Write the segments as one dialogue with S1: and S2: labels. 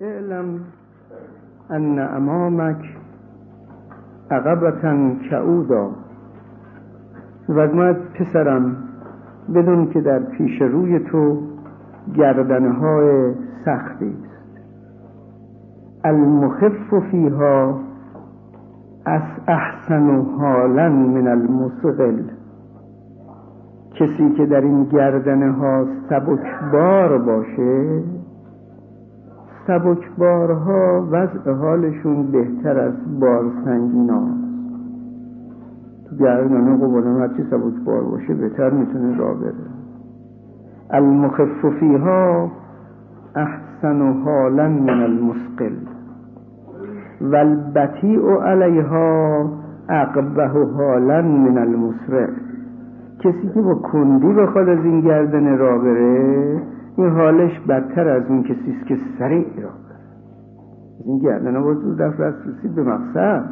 S1: اعلم ان امامک عقبتا کعودا و پسرم بدون که در پیش روی تو گردنهای سختی است. المخف فیها از احسن حالا من المسغل کسی که در این گردنه ها سبکبار باشه سبکبارها وضع حالشون بهتر از بار سنگینا. تو گردنه قبولم هرچی سبکبار باشه بهتر می‌تونه را بره. المخف فیها احسن حالا من المسقل. و البطیع علیها اقبه حالا من المسرع. کسی که با کندی بخواد از این گردن را بره این حالش بدتر از اون کسی است که سریع را از این گردن با زود رفت رسید به مقصد.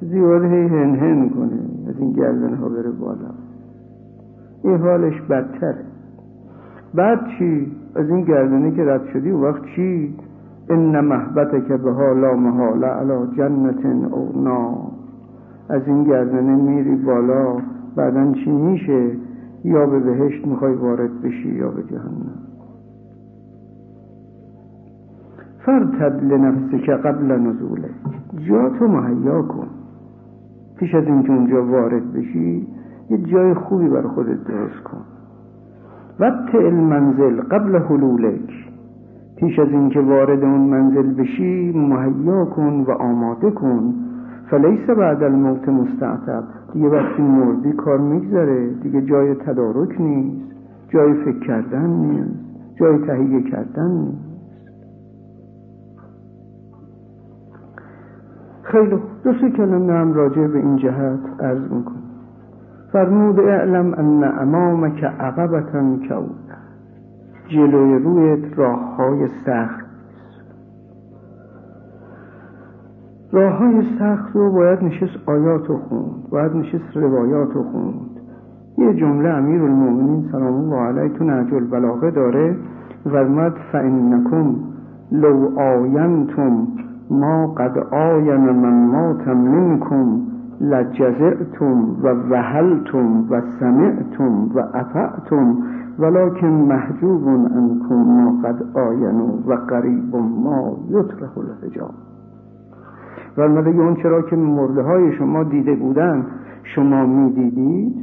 S1: زیاد هی هن هن کنه. از این گردن ها بره بالا. این حالش بدتره. بعد چی؟ از این گردنه که رد شدی و وقت چی؟ ان محبت که به حالا محاله علا جنت او از این گردنه میری بالا. بعدا چی میشه؟ یا به بهشت می‌خوای وارد بشی یا به جهنم. فرتد لنفسک قبل نزوله. جا تو مهیا کن. پیش از اینکه اونجا وارد بشی یه جای خوبی بر خودت درست کن. وقت المنزل قبل حلولک. پیش از اینکه وارد اون منزل بشی مهیا کن و آماده کن فلیس بعد الموت مستعتب. دیگه وقتی مردی کار میگذره. دیگه جای تدارک نیست. جای فکر کردن نیست. جای تهیه کردن نیست. خیلی دو سه کلمه راجع به این جهت عرض می‌کنم. فرمود اعلم ان امامک عقبتا کود جلوی رویت راه های سخت راه های سخت رو باید نشست آیات و خوند باید نشست روایات و خوند. یه جمله امیر المومنین سلام الله علیه تو نهج البلاغه داره فرمد فانکم لو آینتم ما قد آین من ماتم منکم لجزعتم و وهلتم و سمعتم و اطعتم ولكن محجوب انکم ما قد آینو و قریب ما یطرح الحجاب. و اون چرا که مرده های شما دیده بودن. شما می‌دیدید؟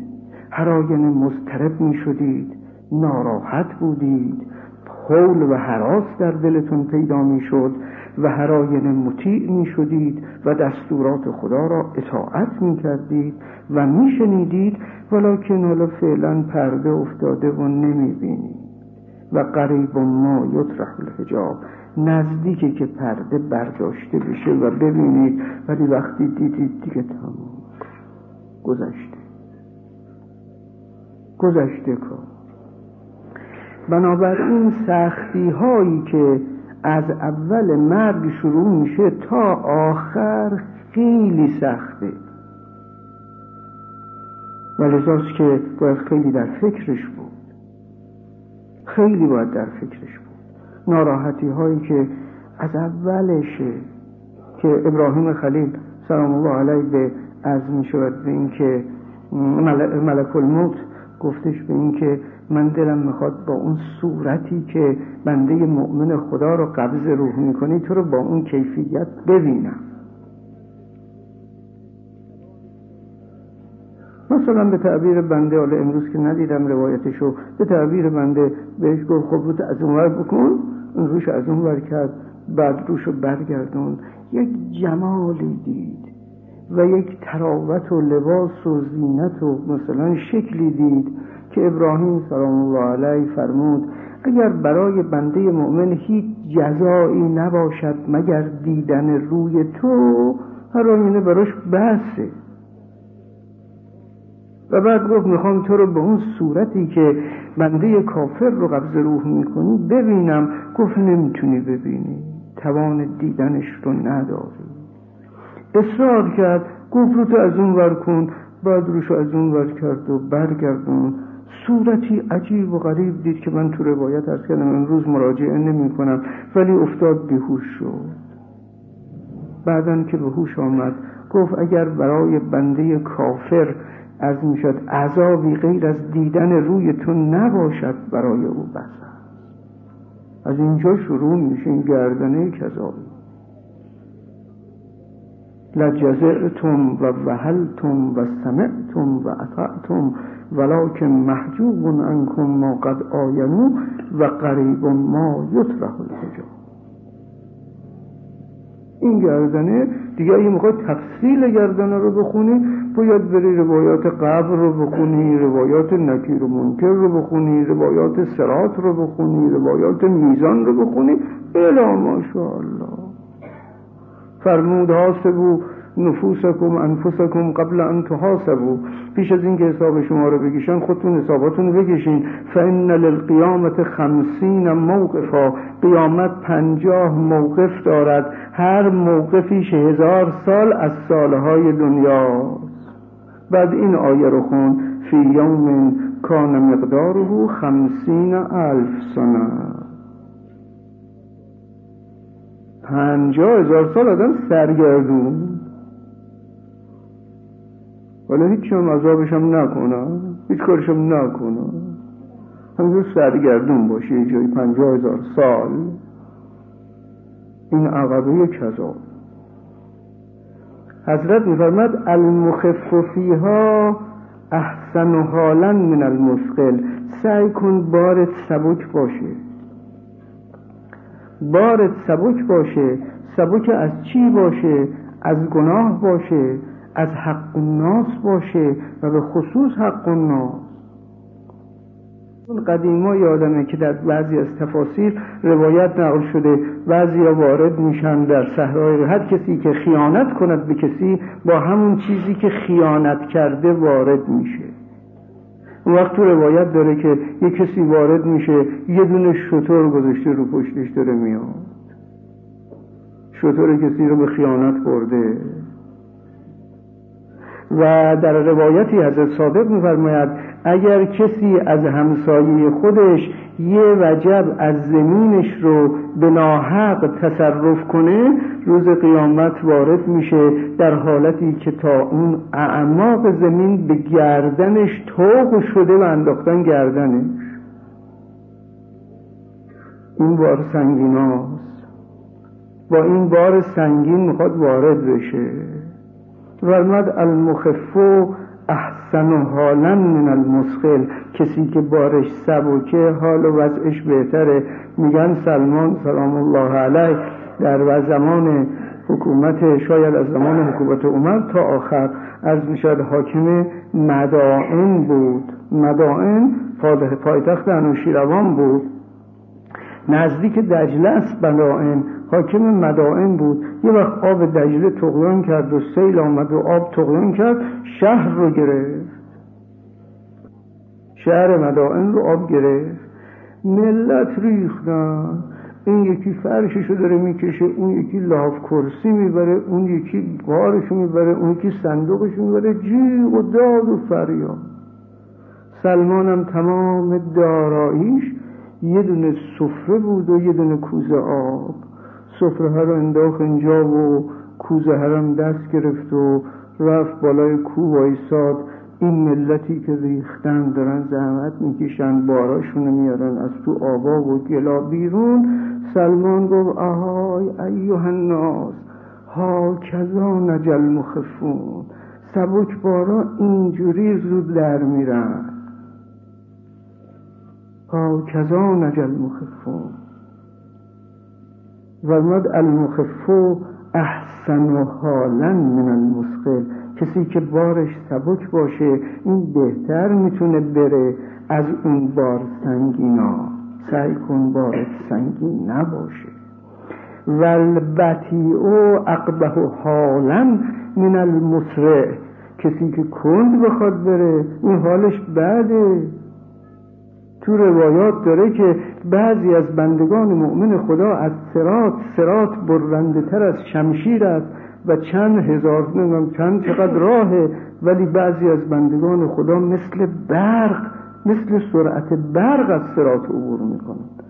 S1: هر آینه می شدید ناراحت بودید حول و حراس در دلتون پیدا می شد و هر آینه مطیع می شدید و دستورات خدا را اطاعت می کردید و می شنیدید ولیکن حالا فعلا پرده افتاده و نمی بینید و قریب ما یطرح الحجاب. نزدیکه که پرده برداشته بشه و ببینید ولی وقتی دیدید دیگه تمام گذشته. گذشته کار. بنابراین سختی هایی که از اول مرگ شروع میشه تا آخر خیلی سخته. و لذاست که باید خیلی در فکرش بود. خیلی باید در فکرش بود. ناراحتی هایی که از اولشه که ابراهیم خلیل سلام الله علیه به از می شود به اینکه ملک الموت گفتش به اینکه من دلم می‌خواد با اون صورتی که بنده مؤمن خدا رو قبض روح می‌کنی تو رو با اون کیفیت ببینم. مثلا به تعبیر بنده حالا امروز که ندیدم روایتشو به تعبیر بنده بهش گفت خب رو از اون بکن اون روش از اون ور کرد بعد روشو برگردون. یک جمالی دید و یک تراوت و لباس و زینت و مثلا شکلی دید که ابراهیم سلام الله علیه فرمود اگر برای بنده مؤمن هیچ جزایی نباشد مگر دیدن روی تو هر آینه براش بحثه. و بعد گفت می‌خوام تو رو به اون صورتی که بنده کافر رو قبض روح می‌کنی ببینم. گفت نمی‌تونی ببینی. توان دیدنش رو نداری. اصرار کرد. گفت رو تو از اون ور کن. بعد روشو از اون ور کرد و برگردون. صورتی عجیب و غریب دید که من تو روایت ارز کردم. امروز مراجعه نمی کنم ولی افتاد بیهوش شد. بعدا که به هوش آمد گفت اگر برای بنده کافر از می‌شد عذابی غیر از دیدن روی تو نباشد برای او بس از اینجا شروع میشه این گردنه کذابی لجزعتم و وهلتم و سمعتم و اطعتم ولکن محجوب عنکم ما قد آینو و قریب ما یطرح الحجاب. این گردنه دیگه اگه می‌خواد تفصیل گردنه رو بخونی باید بری روایات قبر رو بخونی روایات نکیر و منکر رو بخونی روایات سرات رو بخونی روایات میزان رو بخونی. الا ماشاءالله. فرمود حاسبو نفوسکم انفسکم قبل ان تحاسبو پیش از اینکه حساب شما رو بگیشن خودتون حساباتون رو بگیشین فان للقیامت خمسین موقفا. قیامت پنجاه موقف دارد. هر موقفیش هزار سال از سالهای دنیا. بعد این آیه رو خون. فی یوم کان مقداره خمسین الف سنه. پنجاه هزار سال آدم سرگردون. حالا هیچ هم عذابشم نکنم هیچ کارشم نکنم همینجور سرگردون باشه یه جایی پنجاه هزار سال. این عقبه کذاب حضرت میفرمد المخف فیها احسن حالا من المسقل سعی کن بارت سبک باشه. بارت سبک باشه. سبک از چی باشه؟ از گناه باشه. از حق الناس باشه. و به خصوص حق الناس. اون قدیما یادمه که در بعضی از تفاسیر روایت نقل شده بعضی وارد میشن در صحرای هر کسی که خیانت کند به کسی با همون چیزی که خیانت کرده وارد میشه. وقت تو روایت داره که یه کسی وارد میشه یه دونه شطور گذاشته رو پشتش داره میاد. شطور کسی رو به خیانت برده. و در روایتی حضرت صادق میفرماید اگر کسی از همسایه خودش یه وجب از زمینش رو به ناحق تصرف کنه روز قیامت وارد میشه در حالتی که تا اون اعماق زمین به گردنش توق شده و انداختن گردنش این بار سنگیناست با این بار سنگین می‌خواد وارد بشه. فرمد المخفو احسن حالا من المسخل کسی که بارش سبکه حال و وضعش بهتره. میگن سلمان سلام الله علیه در زمان حکومت شاید از زمان حکومت عمر تا آخر. از می‌شد حاکم مدائن بود. مدائن پایتخت انوشیروان بود. نزدیک دجله است بنائن حاکم مدائن بود. یه وقت آب دجله تقیان کرد و سیل آمد و آب تقیان کرد شهر رو گرفت. شهر مدائن رو آب گرفت. ملت ریختن. این یکی فرششو داره می‌کشه اون یکی لاف کرسی می‌بره اون یکی بارشو می‌بره اون یکی صندوقشو می‌بره. جیغ و داد و فریاد. سلمانم تمام داراییش یه دونه سفره بود و یه دونه کوزه آب. سفره ها رو انداخت اینجا و کوزه هرم دست گرفت و رفت بالای کو وایساد این ملتی که ریختن دارن زحمت می‌کشن باراشونو میارن از تو آبا و گلا بیرون. سلمان گفت آهای ایوه الناس ها کذا نجل مخفون سبک بارا اینجوری زود در میرن. ها کذا نجل مخفون. فرماد المخفو احسن حالا من المسقل کسی که بارش سبک باشه این بهتر می‌تونه بره از اون بار سنگینا. سعی کن بارش سنگین نباشه. والبتی او اقبه حالا من المسرع. کسی که کند بخواد بره این حالش بده. تو روایات داره که بعضی از بندگان مؤمن خدا از سرات سرات برنده تر از شمشیر است و چند هزار نمیم چند چقدر راهه ولی بعضی از بندگان خدا مثل برق مثل سرعت برق از سرات عبور می‌کنند.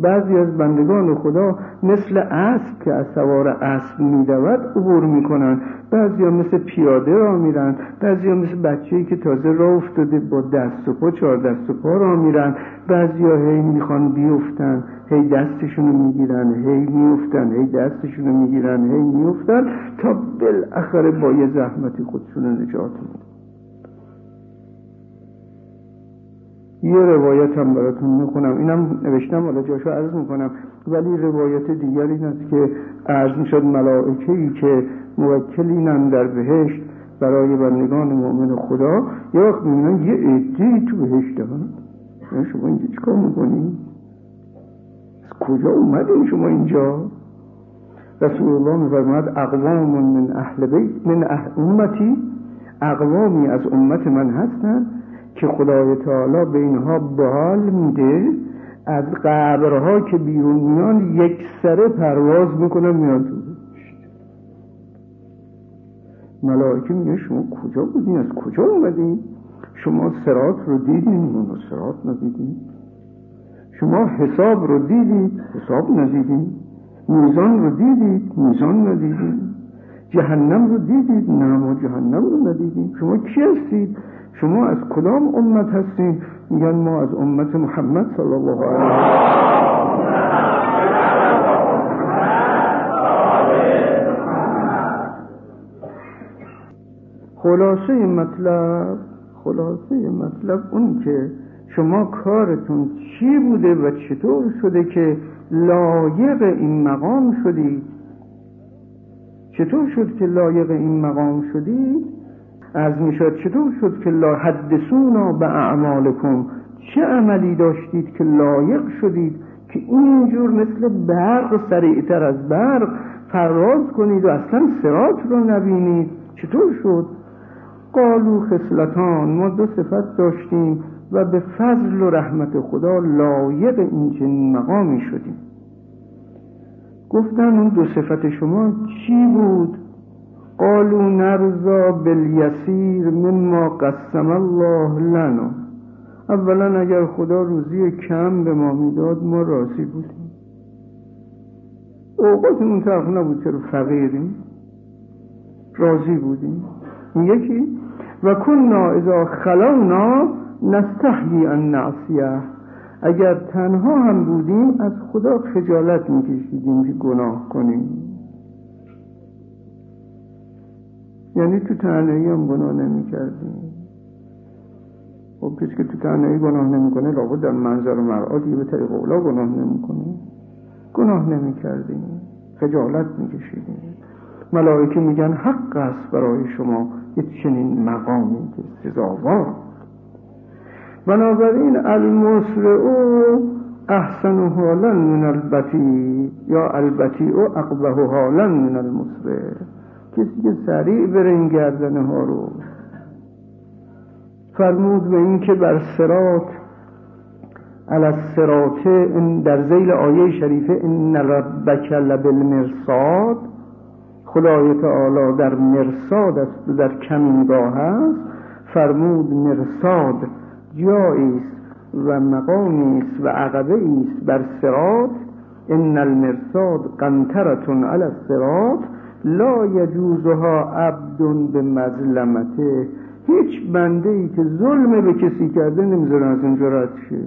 S1: بعضی از بندگان خدا مثل اسب که از سوار اسب میدود عبور می‌کنن. بعضی ها مثل پیاده را میرن. بعضی ها مثل بچه که تازه را افتاده با دست و پا چهار دست و پا را میرن. بعضی ها هی می‌خوان بیفتن. هی دستشونو می‌گیرن. هی میفتن هی دستشونو می‌گیرن. هی میفتن تا بالاخره با یه زحمتی خودشونو نجات میدن. یه روایت هم براتون می‌خونم. اینم نوشتم حالا جاشو عرض می‌کنم. ولی روایت دیگر این است که عرض می‌شد ملائکه ای که موکلینن در بهشت برای بندگان مؤمن خدا. یه وقت می‌بینن یه عده تو بهشت هم شما اینجا چیکار می‌کنی؟ از کجا اومدین شما اینجا؟ رسول الله میفرماد اقوام من اهل بیت من اهل امتی اقوامی از امت من هستن. که خدای تعالی به اینها بحال میده از قبرها که بیرون میان یک سره پرواز می‌کنن میان تو ملائکه میگه شما کجا بودین؟ از کجا اومدین؟ شما سرات رو دیدین؟ اونو سرات ندیدین شما حساب رو دیدید؟ حساب ندیدین میزان رو دیدید؟ میزان ندیدین جهنم رو دیدید؟ نه ما جهنم رو ندیدیم. شما کی هستید؟ شما از کدام امت هستین؟ میگن ما از امت محمد صلی الله علیه خلاصه مطلب خلاصه مطلب اون که شما کارتون چی بوده و چطور شده که لایق این مقام شدید؟ چطور شد که لایق این مقام شدید؟ از می‌شد چطور شد که لا حدثونا به اعمالکم؟ چه عملی داشتید که لایق شدید که اینجور مثل برق سریعتر از برق فراز کنید و اصلا سرات رو نبینید؟ چطور شد؟ قالو خسلتان ما دو صفت داشتیم و به فضل و رحمت خدا لایق این چنین مقامی شدیم. گفتن اون دو صفت شما چی بود؟ قالوا نرزا بالیسیر مما قسم الله لنا. اولا اگر خدا روزی کم به ما می‌داد ما راضی بودیم. اوقات اون طرف نبود چرا فقیریم؟ راضی بودیم. یکی. و کننا اذا خلونا نستحیی ان نعصیه. اگر تنها هم بودیم از خدا خجالت میکشیدیم که گناه کنیم. یعنی تو تنهایی هم گناه نمی کردیم خب کسی که تو تنهایی گناه نمی‌کنه لابد در منظر و مرآتی به طریق اولا گناه نمی‌کنه. گناه نمی کردیم خجالت می کشیدیم ملائکه میگن حق است برای شما. یه چنین مقامی که سزاوار. بنابراین او احسن حالا من البتی یا البتی او اقبه حالا من المسرع. کسی که سریع بره این گردنه ها رو. فرمود به این که بر سرات علی در زیل آیه شریفه ان ربک لبالمرصاد خدای تعالی در مرصاد است در کمینگاه است. فرمود مرصاد جایی و مقامی است و عقبه است بر سرات ان المرصاد قنطرتون علی الصراط لا یجوزها عبد به مظلمته. هیچ بنده ای که ظلم به کسی کرده نمی‌ذاره از اونجا رد شه.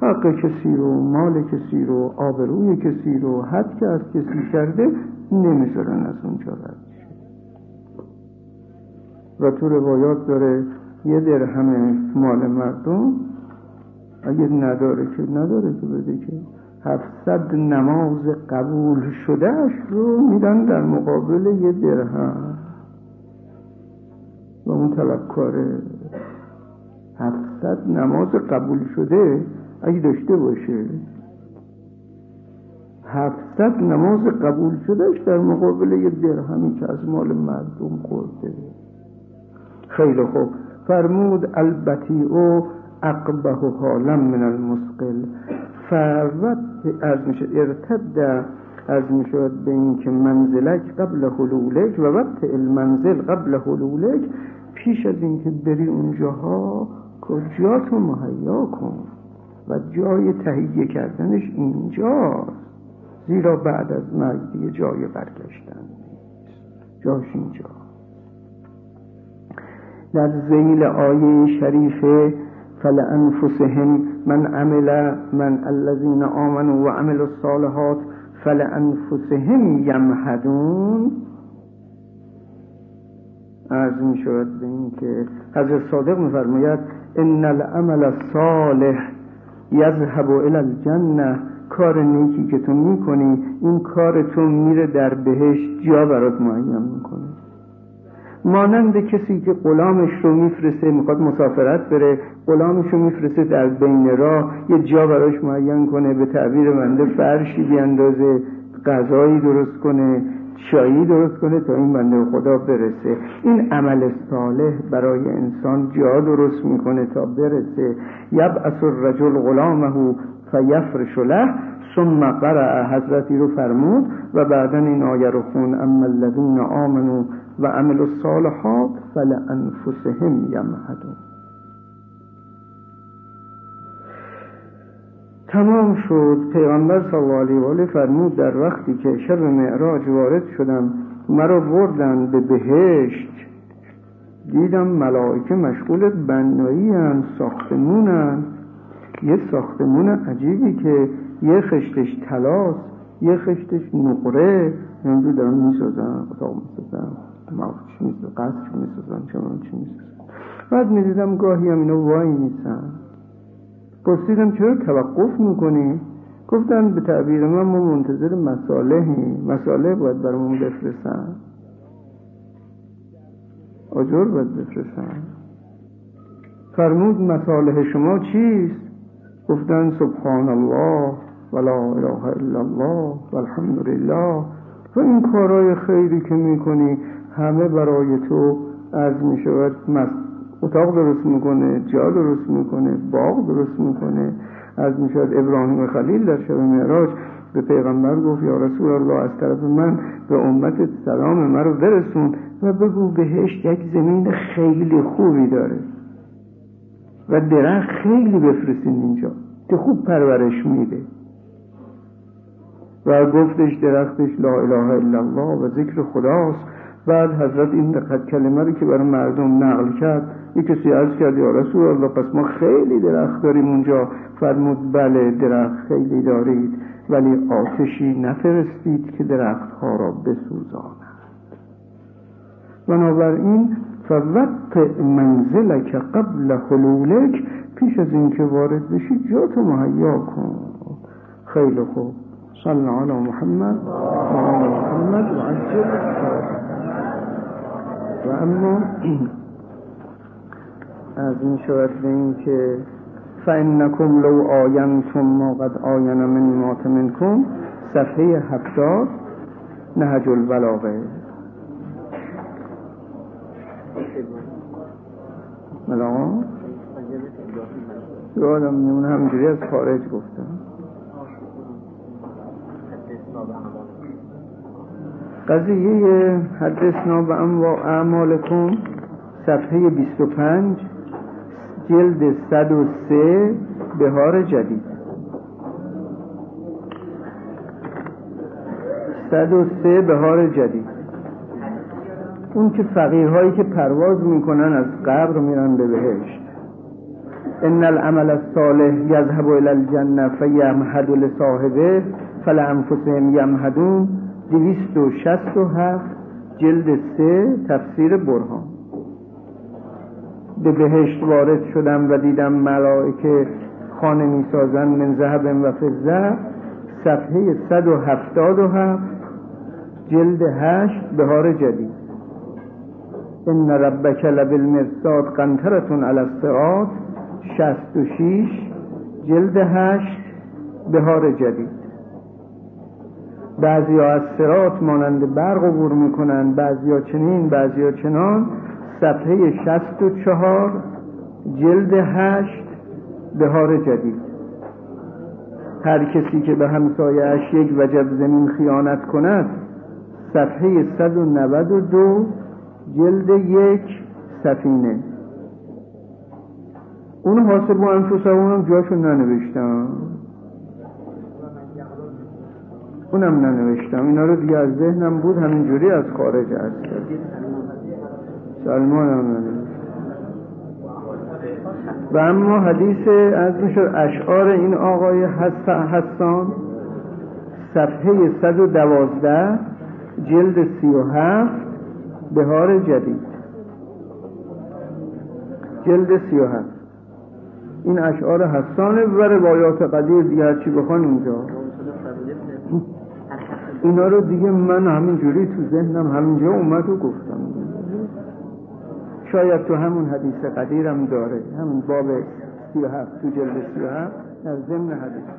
S1: حق کسی رو مال کسی رو آبروی کسی رو حد که از کسی کرده نمی‌ذارن از اونجا رد شه. و تو روایات داره یه درهم مال مردم اگه نداره که نداره که بده که. هفتصد نماز قبول شدهش رو میدن در مقابل یه درهم. و اون طلبکاره هفتصد نماز قبول شده اگه داشته باشه. هفتصد نماز قبول شدهش در مقابل یه درهمی که از مال مردم خورده. خیلی خوب. فرمود البتی او اقبه حالا من المسقل. فوت از میشه ارتد از می‌شود به اینکه منزلک قبل حلولک و وقت المنزل قبل حلولک پیش از اینکه بری اونجاها کجاتو مهیا کن و جای تهیه کردنش اینجاست. زیرا بعد از مرگ دیگه جای برگشتن نیست. جاش اینجا در زیل آیه شریفه فلانفسهم من عمل من الذين آمنوا عمل الصالحات فلانفسهم یمهدون عرض می شود به این که حضرت صادق میفرماید ان العمل الصالح یذهب الى الجنه کار نیکی که تو می‌کنی این کار تو میره در بهشت جا برات معین می‌کنه. مانند کسی که غلامش رو میفرسته می‌خواد مسافرت بره غلامش رو میفرسته در بین راه یه جا براش معین کنه به تعبیر منده فرشی بیاندازه غذایی درست کنه چایی درست کنه تا این بنده خدا برسه. این عمل صالح برای انسان جا درست می‌کنه تا برسه. یبعث الرجل غلامه فیفرش له. ثم قرأ حضرتی رو فرمود و بعدا این آیه رو خون. اما الذین آمنوا و عمل الصالحات فلانفسهم یمهدون تمام شد. پیغمبر صلی الله علیه فرمود در وقتی که شب معراج وارد شدم مرا بردن به بهشت. دیدم ملائکه مشغول بنایی هم ساختمون یه ساختمون عجیبی که یه خشتش تلاس یه خشتش نقره نمیدو دارن می‌سازن اتاق می‌سازن چی می‌سازن قصر می‌سازن چون چی می‌سازن. بعد می‌دیدم گاهی هم اینو وای میسن. پرسیدم چرا توقف می‌کنی؟ گفتن به تعبیر من ما منتظر مسالهی مساله باید برامون بفرستن. آجر باید بفرستن. فرمود مساله شما چیست؟ گفتن سبحان الله ولا اله الا الله والحمد لله و این کارهای خیری که می‌کنی همه برای تو از می‌شود. اتاق درست می‌کنه جا درست می‌کنه باغ درست می‌کنه. از می‌شود ابراهیم خلیل در شب معراج به پیغمبر گفت یا رسول الله از طرف من به امت سلام من رو برسون و بگو بهشت یک زمین خیلی خوبی داره. و درخت خیلی بفرستین اینجا که خوب پرورش میده. و گفتش درختش لا اله الا الله و ذکر خداست. بعد حضرت این دقت کلمه رو که برای مردم نقل کرد یه کسی عرض کرد یا رسول الله پس ما خیلی درخت داریم اونجا. فرمود بله درخت خیلی دارید ولی آتشی نفرستید که درخت ها را بسوزاند. بنابراین فوقت منزلک قبل حلولک پیش از اینکه وارد بشی جاتو مهیا کن. خیلی خوب. صلی علی محمد و محمد و عجل و اما از این شود به این که فانکم لو آینتم ما قد آین من مات منکم صفحه هفتاد نهج البلاغه. بلا یادم میمونه همجوری از خارج گفتم. قضیه حدثنا به اعمالکم صفحه 25 جلد 103 بهار جدید. 103 بهار جدید. اون که فقیرهایی که پرواز می‌کنن از قبر میرن به بهشت. ان العمل الصالح یذهب الى الجنه فیمهد لصاحبه فلانفسهم یمهدون. 267 جلد 3 تفسیر برهان. به بهشت وارد شدم و دیدم ملائکه خانه می سازن من ذهب و فضه. صفحه 177 جلد 8 بهار جدید. ان ربک لبالمرصاد قنطرتون علی الصراط 66 جلد 8 بهار جدید. بعضی ها از سرات مانند برق عبور می‌کنن بعضی ها چنین بعضی ها چنان. صفحه شست و چهار جلد هشت بهار جدید. هر کسی که به همسایش یک وجب زمین خیانت کند صفحه 192 جلد یک سفینه. اون حاسب و انفسهم هم جاشو ننوشتم. اونم ننوشتم. اینا رو دیگه از ذهنم بود همینجوری از خارج از سلمان هم ننوشتم و اما حدیث از می‌شد اشعار این آقای حسان صفحه 112 جلد 37 بهار جدید. جلد 37 این اشعار حسانه و روایات قدیر دیگه چی بخوان اینجا. اینا رو دیگه من همین جوری تو ذهنم همینجا اومد و گفتم. شاید تو همون حدیث قدیرم داره. همون باب 37 تو جلد 37 در ضمن حدیث.